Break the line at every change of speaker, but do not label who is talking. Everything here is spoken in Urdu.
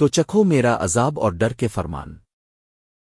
تو چکھو میرا عذاب اور ڈر کے فرمان۔